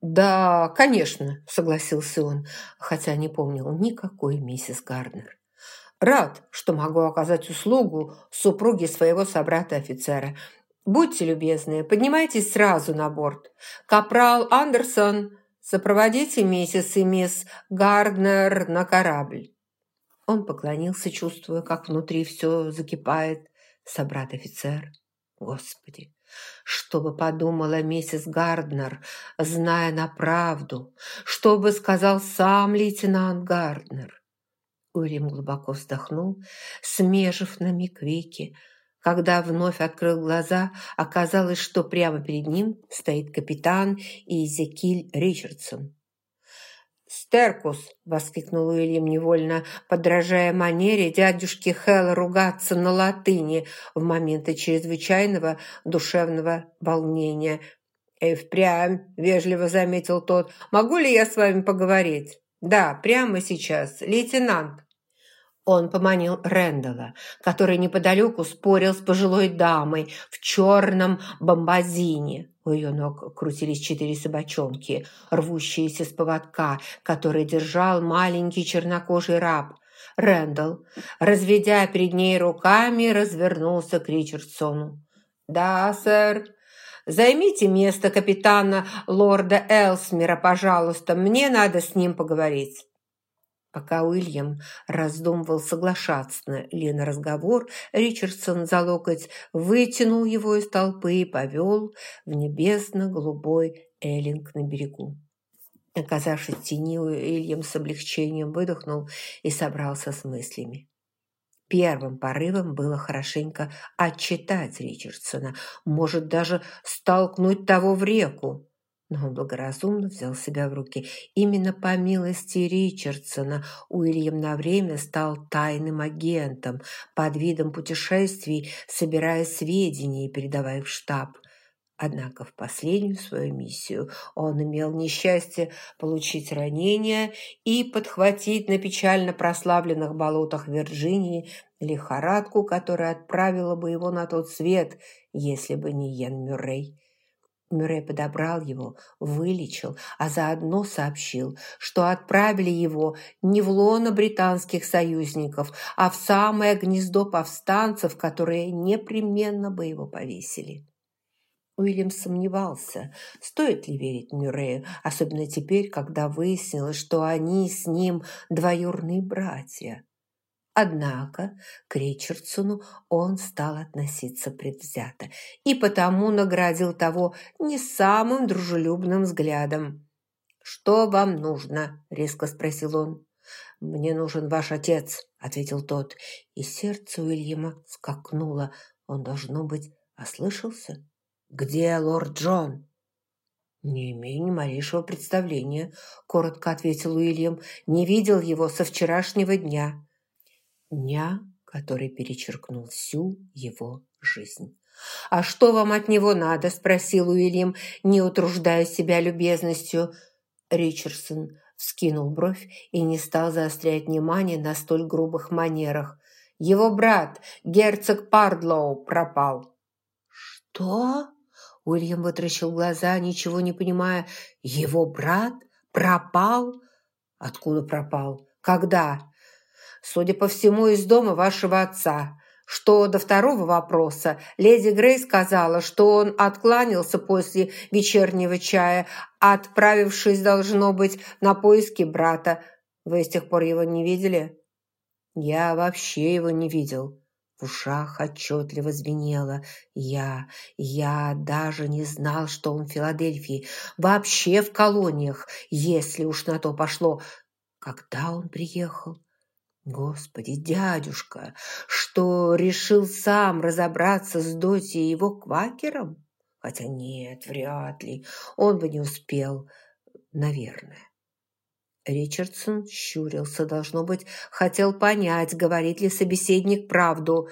«Да, конечно», – согласился он, хотя не помнил никакой миссис Гарднер. «Рад, что могу оказать услугу супруге своего собрата-офицера. Будьте любезны, поднимайтесь сразу на борт. Капрал Андерсон, сопроводите миссис и мисс Гарднер на корабль». Он поклонился, чувствуя, как внутри все закипает. Собрат-офицер. Господи, что бы подумала миссис Гарднер, зная на правду? Что бы сказал сам лейтенант Гарднер? Уильям глубоко вздохнул, смежив на миг веки. Когда вновь открыл глаза, оказалось, что прямо перед ним стоит капитан Изекиль Ричардсон. «Стеркус!» – воскликнул Уильям невольно, подражая манере дядюшки Хэлла ругаться на латыни в моменты чрезвычайного душевного волнения. «И впрямь!» – вежливо заметил тот. «Могу ли я с вами поговорить?» «Да, прямо сейчас. Лейтенант!» Он поманил Рэндала, который неподалеку спорил с пожилой дамой в черном бомбазине. У ее ног крутились четыре собачонки, рвущиеся с поводка, который держал маленький чернокожий раб. Рэндалл, разведя перед ней руками, развернулся к Ричардсону. «Да, сэр. Займите место капитана лорда Элсмера, пожалуйста. Мне надо с ним поговорить». Пока Уильям раздумывал, соглашаться ли на разговор, Ричардсон за локоть вытянул его из толпы и повел в небесно-голубой эллинг на берегу. Оказавшись в тени, Уильям с облегчением выдохнул и собрался с мыслями. Первым порывом было хорошенько отчитать Ричардсона, может, даже столкнуть того в реку. Но он благоразумно взял себя в руки. Именно по милости Ричардсона Уильям на время стал тайным агентом, под видом путешествий, собирая сведения и передавая в штаб. Однако в последнюю свою миссию он имел несчастье получить ранение и подхватить на печально прославленных болотах Вирджинии лихорадку, которая отправила бы его на тот свет, если бы не Йен Мюррей. Мюррей подобрал его, вылечил, а заодно сообщил, что отправили его не в лоно британских союзников, а в самое гнездо повстанцев, которые непременно бы его повесили. Уильям сомневался, стоит ли верить Мюррею, особенно теперь, когда выяснилось, что они с ним двоюрные братья. Однако к Ричардсону он стал относиться предвзято и потому наградил того не самым дружелюбным взглядом. «Что вам нужно?» – резко спросил он. «Мне нужен ваш отец», – ответил тот, и сердце Уильяма скакнуло. Он, должно быть, ослышался. «Где лорд Джон?» «Не имею ни малейшего представления», – коротко ответил Уильям. «Не видел его со вчерашнего дня» дня, который перечеркнул всю его жизнь. «А что вам от него надо?» – спросил Уильям, не утруждая себя любезностью. Ричардсон вскинул бровь и не стал заострять внимание на столь грубых манерах. «Его брат, герцог Пардлоу, пропал». «Что?» – Уильям вытращил глаза, ничего не понимая. «Его брат пропал?» «Откуда пропал? Когда?» Судя по всему, из дома вашего отца. Что до второго вопроса, леди Грей сказала, что он откланялся после вечернего чая, отправившись, должно быть, на поиски брата. Вы с тех пор его не видели? Я вообще его не видел. В ушах отчетливо звенело. Я, я даже не знал, что он в Филадельфии. Вообще в колониях, если уж на то пошло. Когда он приехал? Господи, дядюшка, что решил сам разобраться с Доти и его квакером? Хотя нет, вряд ли, он бы не успел, наверное. Ричардсон щурился, должно быть, хотел понять, говорит ли собеседник правду.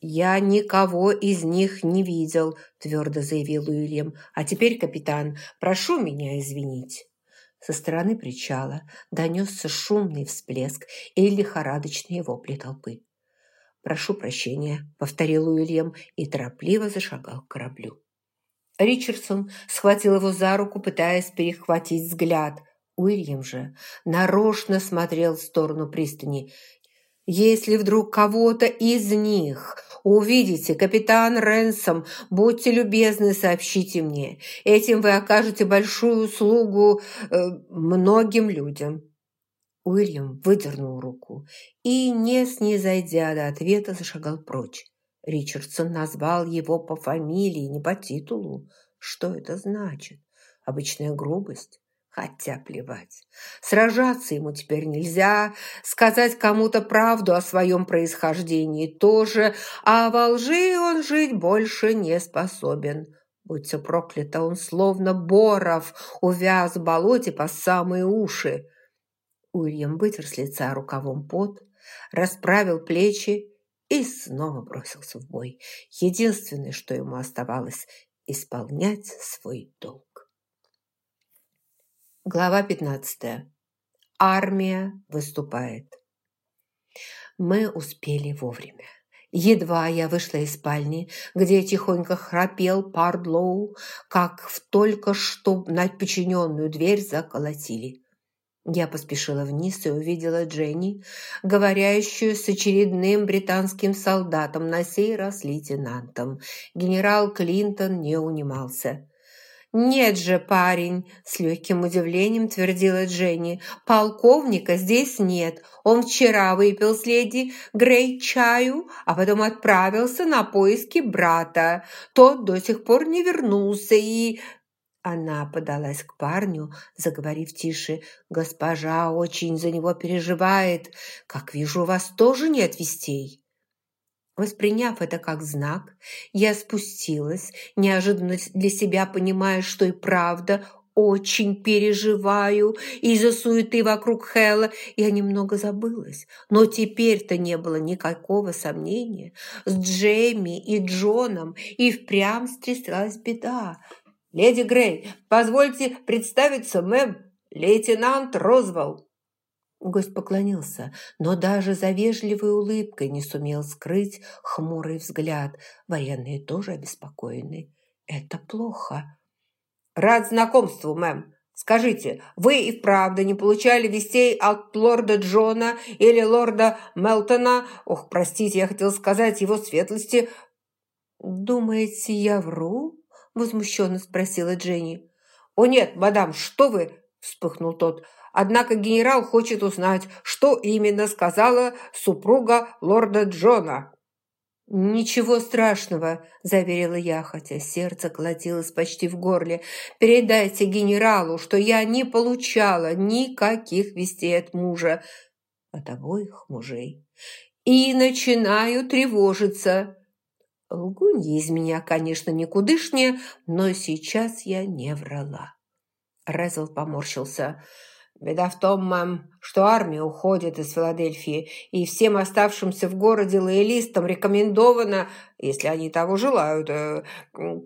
«Я никого из них не видел», – твердо заявил Уильям. «А теперь, капитан, прошу меня извинить». Со стороны причала донесся шумный всплеск и лихорадочные вопли толпы. «Прошу прощения», — повторил Уильям и торопливо зашагал к кораблю. Ричардсон схватил его за руку, пытаясь перехватить взгляд. Уильям же нарочно смотрел в сторону пристани. «Если вдруг кого-то из них увидите, капитан Ренсом, будьте любезны, сообщите мне. Этим вы окажете большую услугу э, многим людям». Уильям выдернул руку и, не снизойдя до ответа, зашагал прочь. Ричардсон назвал его по фамилии, не по титулу. Что это значит? Обычная грубость? Хотя плевать. Сражаться ему теперь нельзя, сказать кому-то правду о своем происхождении тоже, а во лжи он жить больше не способен. Будь все проклято, он словно боров увяз в болоте по самые уши. Уильям вытер с лица рукавом пот, расправил плечи и снова бросился в бой. Единственное, что ему оставалось – исполнять свой долг. Глава 15. Армия выступает. Мы успели вовремя. Едва я вышла из спальни, где тихонько храпел Пардлоу, как в только что на подчиненную дверь заколотили. Я поспешила вниз и увидела Дженни, говорящую с очередным британским солдатом, на сей раз лейтенантом. Генерал Клинтон не унимался. «Нет же, парень!» – с легким удивлением твердила Дженни. «Полковника здесь нет. Он вчера выпил с леди Грей чаю, а потом отправился на поиски брата. Тот до сих пор не вернулся и...» Она подалась к парню, заговорив тише. «Госпожа очень за него переживает. Как вижу, у вас тоже нет вестей». Восприняв это как знак, я спустилась, неожиданно для себя понимая, что и правда очень переживаю из-за суеты вокруг Хэлла. Я немного забылась, но теперь-то не было никакого сомнения. С Джейми и Джоном и впрямь стряслась беда. «Леди Грей, позвольте представиться, мэм, лейтенант Розвелл». Гость поклонился, но даже за вежливой улыбкой не сумел скрыть хмурый взгляд. Военные тоже обеспокоены. Это плохо. «Рад знакомству, мэм. Скажите, вы и вправду не получали вестей от лорда Джона или лорда Мелтона? Ох, простите, я хотел сказать его светлости». «Думаете, я вру?» возмущенно спросила Дженни. «О нет, мадам, что вы!» – вспыхнул тот. «Однако генерал хочет узнать, что именно сказала супруга лорда Джона». «Ничего страшного», – заверила я, хотя сердце колотилось почти в горле. «Передайте генералу, что я не получала никаких вестей от мужа, от обоих мужей, и начинаю тревожиться». Лгунья из меня, конечно, никудышняя, но сейчас я не врала. Резл поморщился. «Беда в том, мэм, что армия уходит из Филадельфии, и всем оставшимся в городе лоялистам рекомендовано, если они того желают, э,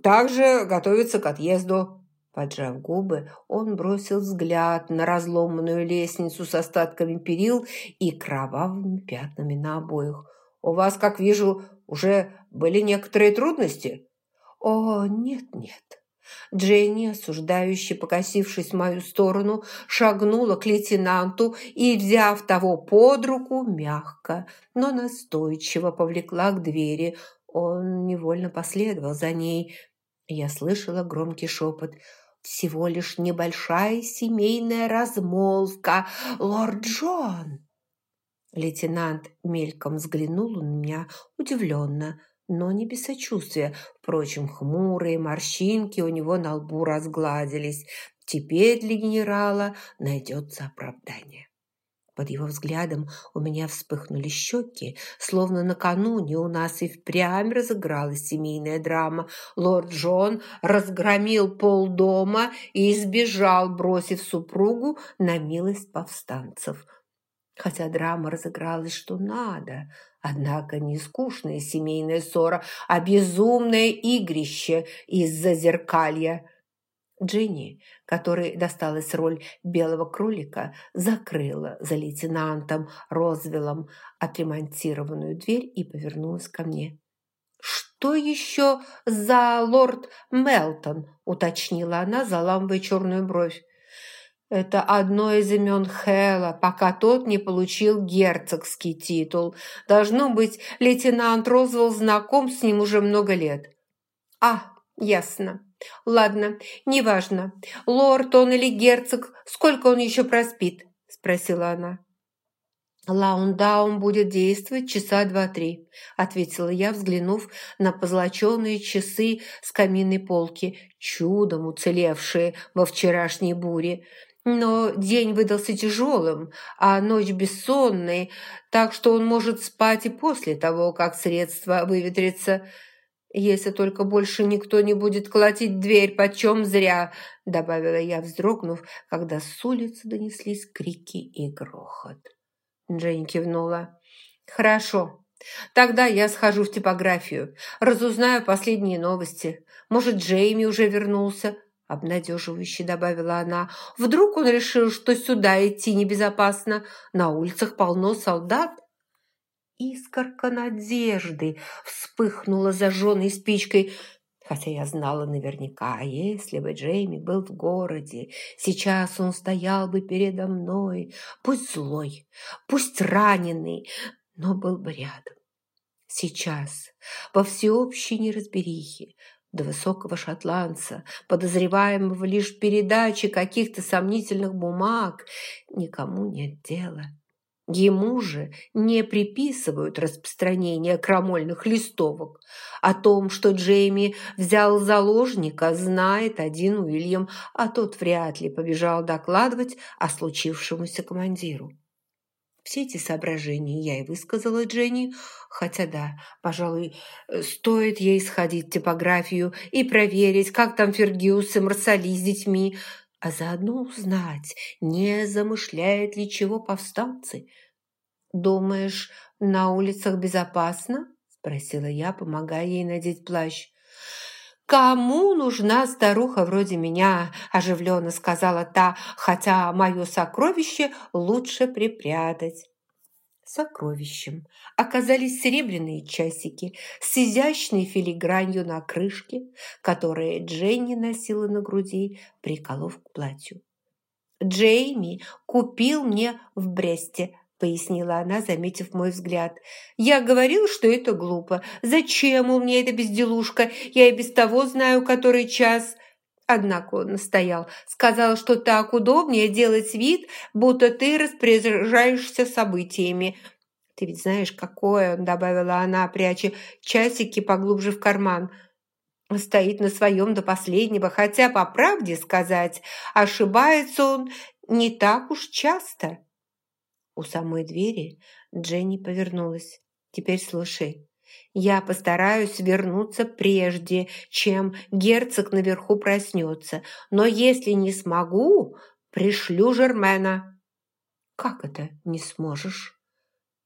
также готовиться к отъезду». Поджав губы, он бросил взгляд на разломанную лестницу с остатками перил и кровавыми пятнами на обоих. «У вас, как вижу, уже были некоторые трудности?» «О, нет-нет». Дженни, осуждающе покосившись в мою сторону, шагнула к лейтенанту и, взяв того под руку, мягко, но настойчиво повлекла к двери. Он невольно последовал за ней. Я слышала громкий шепот. «Всего лишь небольшая семейная размолвка, лорд Джон!» Лейтенант мельком взглянул на меня удивленно, но не без сочувствия. Впрочем, хмурые морщинки у него на лбу разгладились. Теперь для генерала найдется оправдание. Под его взглядом у меня вспыхнули щеки, словно накануне у нас и впрямь разыгралась семейная драма. Лорд Джон разгромил полдома и избежал, бросив супругу на милость повстанцев – хотя драма разыгралась что надо. Однако не скучная семейная ссора, а безумное игрище из-за зеркалья. Джинни, которой досталась роль белого кролика, закрыла за лейтенантом Розвеллом отремонтированную дверь и повернулась ко мне. «Что еще за лорд Мелтон?» – уточнила она, заламывая черную бровь. Это одно из имен Хэла, пока тот не получил герцогский титул. Должно быть, лейтенант Розвелл знаком с ним уже много лет. А, ясно. Ладно, неважно. Лорд он или герцог, сколько он еще проспит? Спросила она. «Лаундаун будет действовать часа два-три», – ответила я, взглянув на позлоченные часы с каминной полки, чудом уцелевшие во вчерашней буре. Но день выдался тяжелым, а ночь бессонной, так что он может спать и после того, как средство выветрится. «Если только больше никто не будет колотить дверь, почем зря», добавила я, вздрогнув, когда с улицы донеслись крики и грохот. Джейн кивнула. «Хорошо. Тогда я схожу в типографию, разузнаю последние новости. Может, Джейми уже вернулся?» Обнадеживающе добавила она. «Вдруг он решил, что сюда идти небезопасно? На улицах полно солдат?» Искорка надежды вспыхнула зажженной спичкой, хотя я знала наверняка, если бы Джейми был в городе, сейчас он стоял бы передо мной, пусть злой, пусть раненый, но был бы рядом. Сейчас, во всеобщей неразберихе, до высокого шотландца, подозреваемого лишь в передаче каких-то сомнительных бумаг, никому нет дела. Ему же не приписывают распространение крамольных листовок. О том, что Джейми взял заложника, знает один Уильям, а тот вряд ли побежал докладывать о случившемуся командиру. Все эти соображения я и высказала Дженни, хотя да, пожалуй, стоит ей сходить в типографию и проверить, как там Фергиус и Марсали с детьми, а заодно узнать, не замышляет ли чего повстанцы. «Думаешь, на улицах безопасно?» – спросила я, помогая ей надеть плащ. «Кому нужна старуха вроде меня?» – оживленно сказала та, хотя мое сокровище лучше припрятать. Сокровищем оказались серебряные часики с изящной филигранью на крышке, которые Дженни носила на груди, приколов к платью. «Джейми купил мне в Бресте – пояснила она, заметив мой взгляд. «Я говорил, что это глупо. Зачем у меня эта безделушка? Я и без того знаю, который час». Однако он настоял. Сказал, что так удобнее делать вид, будто ты распоряжаешься событиями. «Ты ведь знаешь, какое он», – добавила она, пряча часики поглубже в карман. Стоит на своем до последнего, хотя, по правде сказать, ошибается он не так уж часто. У самой двери Дженни повернулась. «Теперь слушай. Я постараюсь вернуться прежде, чем герцог наверху проснется. Но если не смогу, пришлю Жермена». «Как это не сможешь?»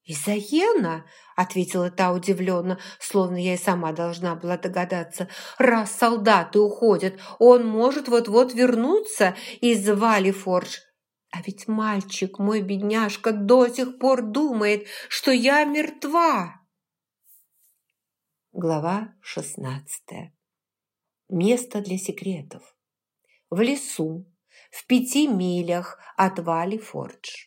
«Из-за Йена?» – ответила та удивленно, словно я и сама должна была догадаться. «Раз солдаты уходят, он может вот-вот вернуться из Валифордж. А ведь мальчик, мой бедняжка, до сих пор думает, что я мертва. Глава шестнадцатая. Место для секретов. В лесу, в пяти милях от Вали Фордж.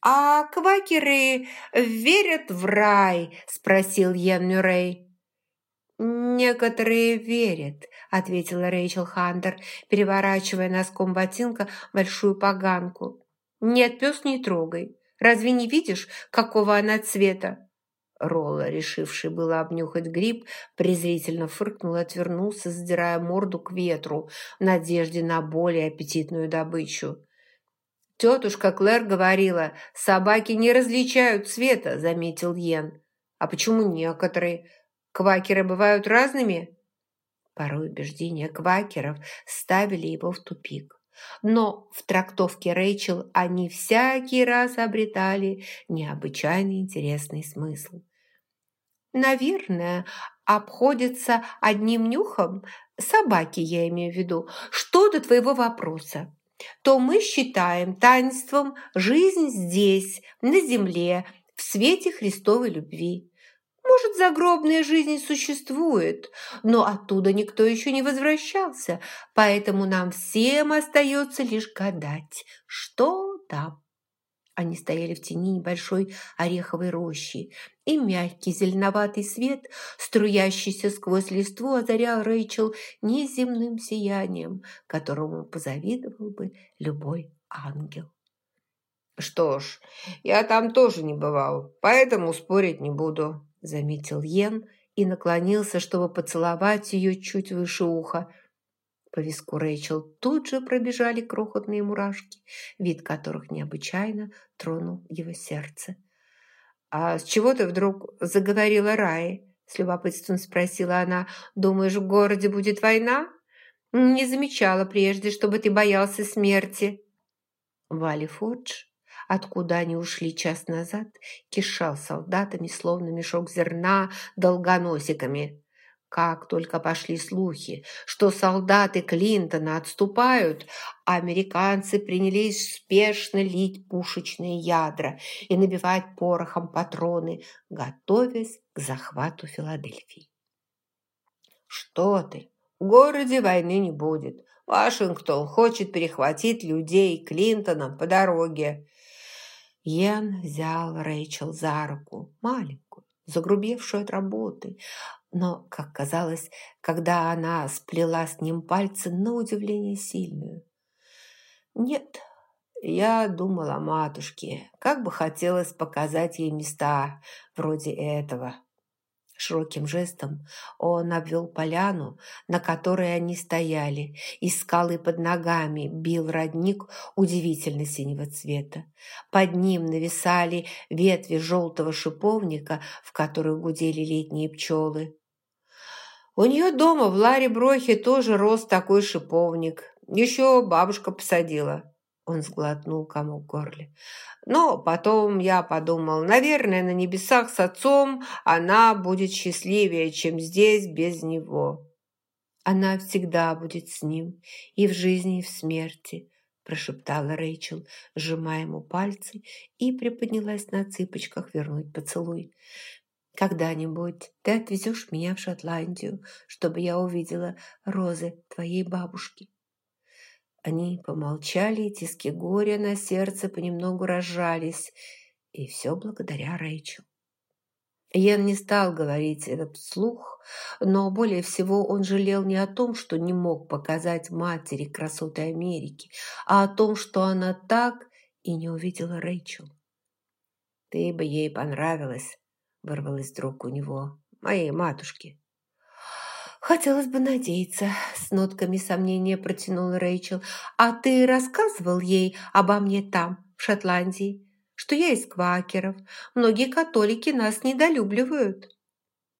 «А квакеры верят в рай?» – спросил Йен Мюррей. «Некоторые верят», – ответила Рэйчел Хантер, переворачивая носком ботинка большую поганку. «Нет, пес не трогай. Разве не видишь, какого она цвета?» Ролла, решивший было обнюхать гриб, презрительно фыркнул и отвернулся, задирая морду к ветру в надежде на более аппетитную добычу. «Тетушка Клэр говорила, собаки не различают цвета», – заметил Йен. «А почему некоторые?» Квакеры бывают разными?» Порой убеждения квакеров ставили его в тупик. Но в трактовке Рэйчел они всякий раз обретали необычайно интересный смысл. «Наверное, обходится одним нюхом, собаки я имею в виду, что до твоего вопроса, то мы считаем таинством жизнь здесь, на земле, в свете Христовой любви. Может, загробная жизнь существует, но оттуда никто еще не возвращался, поэтому нам всем остается лишь гадать, что там. Они стояли в тени небольшой ореховой рощи, и мягкий зеленоватый свет, струящийся сквозь листву, озарял Рэйчел неземным сиянием, которому позавидовал бы любой ангел. «Что ж, я там тоже не бывал, поэтому спорить не буду», заметил Йен и наклонился, чтобы поцеловать ее чуть выше уха. По виску Рэйчел тут же пробежали крохотные мурашки, вид которых необычайно тронул его сердце. «А с чего ты вдруг заговорила Раи?» – с любопытством спросила она. «Думаешь, в городе будет война?» «Не замечала прежде, чтобы ты боялся смерти». Вали Фордж откуда они ушли час назад, кишал солдатами, словно мешок зерна, долгоносиками. Как только пошли слухи, что солдаты Клинтона отступают, американцы принялись спешно лить пушечные ядра и набивать порохом патроны, готовясь к захвату Филадельфии. «Что ты? В городе войны не будет. Вашингтон хочет перехватить людей Клинтона по дороге. Йен взял Рэйчел за руку, маленькую, загрубевшую от работы, но, как казалось, когда она сплела с ним пальцы, на удивление сильную. «Нет, я думала о матушке, как бы хотелось показать ей места вроде этого». Широким жестом он обвел поляну, на которой они стояли, и скалы под ногами бил родник удивительно синего цвета. Под ним нависали ветви желтого шиповника, в которых гудели летние пчелы. У нее дома в Ларе Брохе тоже рос такой шиповник. Еще бабушка посадила. Он сглотнул комок в горле. Но потом я подумал, наверное, на небесах с отцом она будет счастливее, чем здесь без него. Она всегда будет с ним и в жизни, и в смерти, прошептала Рэйчел, сжимая ему пальцы и приподнялась на цыпочках вернуть поцелуй. «Когда-нибудь ты отвезешь меня в Шотландию, чтобы я увидела розы твоей бабушки». Они помолчали, и тиски горя на сердце понемногу разжались. И все благодаря Рэйчел. Йен не стал говорить это вслух, но более всего он жалел не о том, что не мог показать матери красоты Америки, а о том, что она так и не увидела Рэйчел. «Ты бы ей понравилась», — вырвалась вдруг у него, — «моей матушке». «Хотелось бы надеяться», – с нотками сомнения протянула Рэйчел. «А ты рассказывал ей обо мне там, в Шотландии, что я из квакеров. Многие католики нас недолюбливают».